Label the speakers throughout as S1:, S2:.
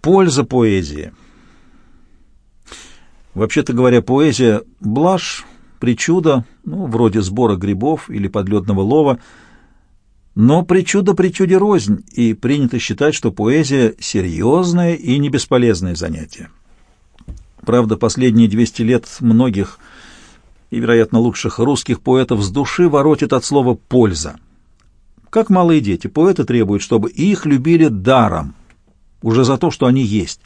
S1: Польза поэзии. Вообще-то говоря, поэзия — блажь, причуда, ну, вроде сбора грибов или подледного лова, но причуда причуде рознь, и принято считать, что поэзия — серьезное и не бесполезное занятие. Правда, последние 200 лет многих и, вероятно, лучших русских поэтов с души воротит от слова «польза». Как малые дети, поэты требуют, чтобы их любили даром, уже за то, что они есть.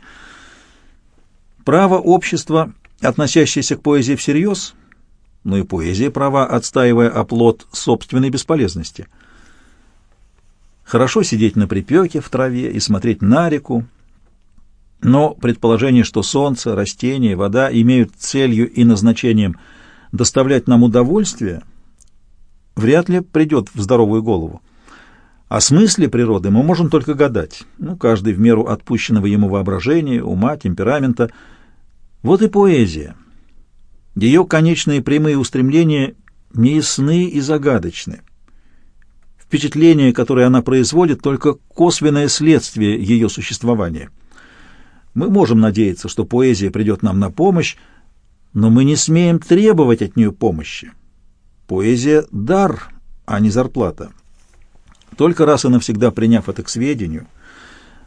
S1: Право общества, относящееся к поэзии всерьез, но и поэзия права, отстаивая оплот собственной бесполезности. Хорошо сидеть на припеке в траве и смотреть на реку, но предположение, что солнце, растения, вода имеют целью и назначением доставлять нам удовольствие, вряд ли придет в здоровую голову. О смысле природы мы можем только гадать, ну, каждый в меру отпущенного ему воображения, ума, темперамента. Вот и поэзия. Ее конечные прямые устремления неясны и загадочны. Впечатление, которое она производит, только косвенное следствие ее существования — мы можем надеяться, что поэзия придет нам на помощь, но мы не смеем требовать от нее помощи. Поэзия — дар, а не зарплата. Только раз и навсегда приняв это к сведению,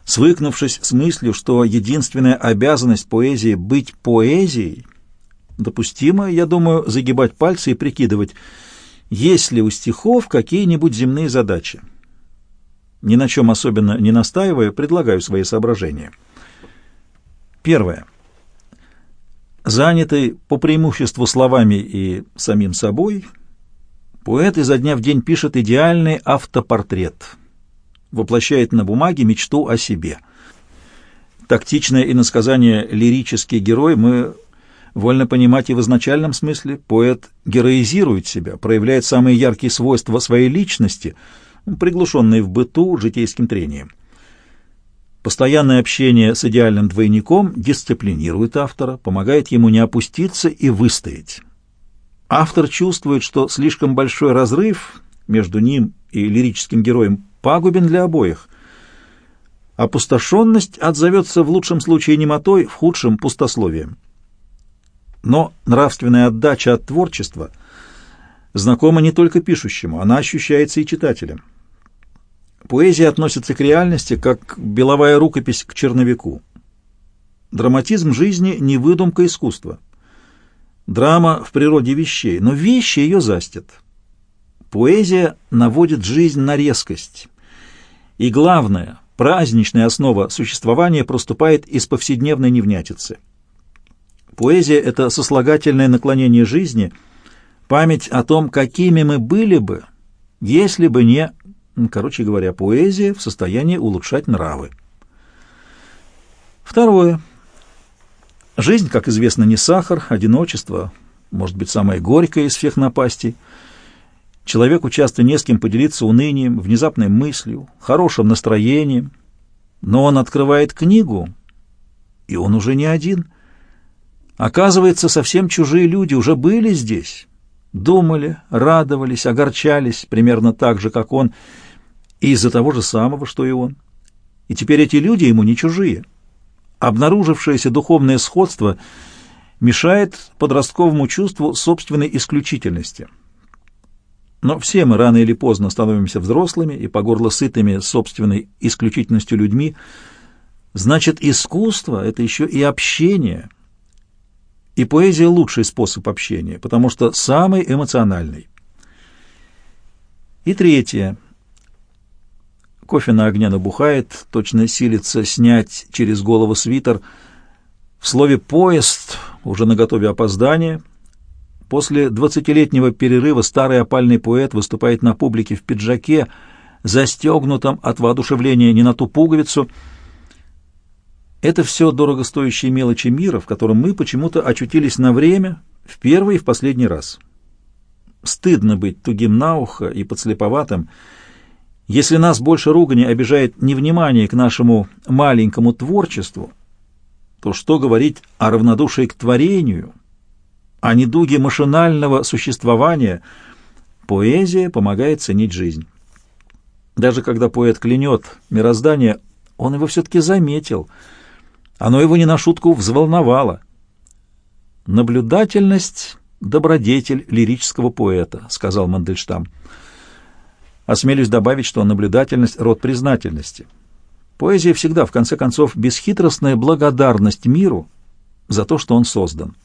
S1: свыкнувшись с мыслью, что единственная обязанность поэзии — быть поэзией, допустимо, я думаю, загибать пальцы и прикидывать, есть ли у стихов какие-нибудь земные задачи. Ни на чем особенно не настаивая, предлагаю свои соображения. Первое. Занятый по преимуществу словами и самим собой, поэт изо дня в день пишет идеальный автопортрет, воплощает на бумаге мечту о себе. Тактичное иносказание «лирический герой» мы вольно понимать и в изначальном смысле. Поэт героизирует себя, проявляет самые яркие свойства своей личности, приглушенные в быту житейским трением. Постоянное общение с идеальным двойником дисциплинирует автора, помогает ему не опуститься и выстоять. Автор чувствует, что слишком большой разрыв между ним и лирическим героем пагубен для обоих. Опустошенность отзовется в лучшем случае немотой, в худшем — пустословием. Но нравственная отдача от творчества знакома не только пишущему, она ощущается и читателем. Поэзия относится к реальности, как беловая рукопись к черновику. Драматизм жизни — не выдумка искусства. Драма в природе вещей, но вещи ее застят. Поэзия наводит жизнь на резкость. И главное, праздничная основа существования проступает из повседневной невнятицы. Поэзия — это сослагательное наклонение жизни, память о том, какими мы были бы, если бы не Короче говоря, поэзия в состоянии улучшать нравы. Второе. Жизнь, как известно, не сахар, одиночество, может быть, самое горькое из всех напастей. Человеку часто не с кем поделиться унынием, внезапной мыслью, хорошим настроением. Но он открывает книгу, и он уже не один. Оказывается, совсем чужие люди уже были здесь, думали, радовались, огорчались, примерно так же, как он, и из-за того же самого, что и он. И теперь эти люди ему не чужие. Обнаружившееся духовное сходство мешает подростковому чувству собственной исключительности. Но все мы рано или поздно становимся взрослыми и по горло сытыми собственной исключительностью людьми. Значит, искусство — это еще и общение. И поэзия — лучший способ общения, потому что самый эмоциональный. И третье — Кофе на огне набухает, точно силится снять через голову свитер. В слове «поезд» уже наготове опоздание. После двадцатилетнего перерыва старый опальный поэт выступает на публике в пиджаке, застегнутом от воодушевления не на ту пуговицу. Это все дорогостоящие мелочи мира, в котором мы почему-то очутились на время, в первый и в последний раз. Стыдно быть тугим на ухо и подслеповатым, если нас больше ругани обижает невнимание к нашему маленькому творчеству, то что говорить о равнодушии к творению, о недуге машинального существования? Поэзия помогает ценить жизнь. Даже когда поэт клянет мироздание, он его все-таки заметил. Оно его не на шутку взволновало. «Наблюдательность — добродетель лирического поэта», — сказал Мандельштам. Осмелюсь добавить, что наблюдательность — род признательности. Поэзия всегда, в конце концов, бесхитростная благодарность миру за то, что он создан.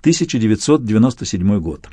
S1: 1997 год.